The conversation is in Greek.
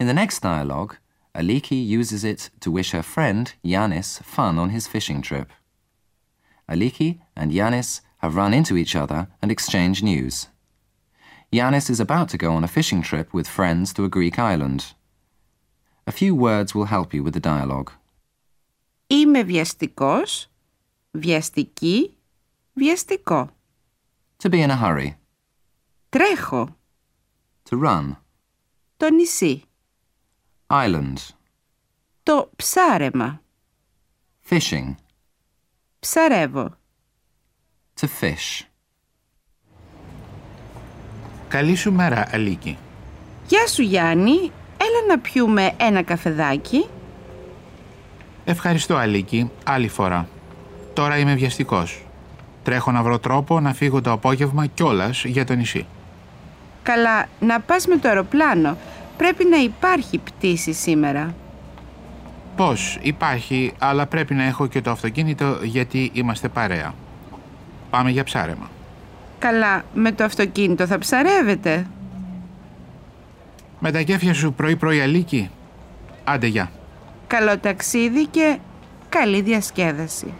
In the next dialogue, Aliki uses it to wish her friend, Yanis, fun on his fishing trip. Aliki and Yanis have run into each other and exchange news. Yanis is about to go on a fishing trip with friends to a Greek island. A few words will help you with the dialogue. Είμαι βιαστικός, βιαστική, βιαστικό. To be in a hurry. Τρέχω, To run. το νησί, Island. το ψάρεμα, Fishing. ψαρεύω. To fish. Καλή σου μέρα, Αλίκη. Γεια σου Γιάννη, έλα να πιούμε ένα καφεδάκι. Ευχαριστώ, Αλίκη. Άλλη φορά. Τώρα είμαι βιαστικός. Τρέχω να βρω τρόπο να φύγω το απόγευμα κιόλας για το νησί. Καλά, να πας με το αεροπλάνο. Πρέπει να υπάρχει πτήση σήμερα. Πώς, υπάρχει, αλλά πρέπει να έχω και το αυτοκίνητο γιατί είμαστε παρέα. Πάμε για ψάρεμα. Καλά, με το αυτοκίνητο θα ψαρεύετε. Με τα κέφια σου πρωί-πρωί, Αλίκη. Άντε, γεια. Καλό ταξίδι και καλή διασκέδαση.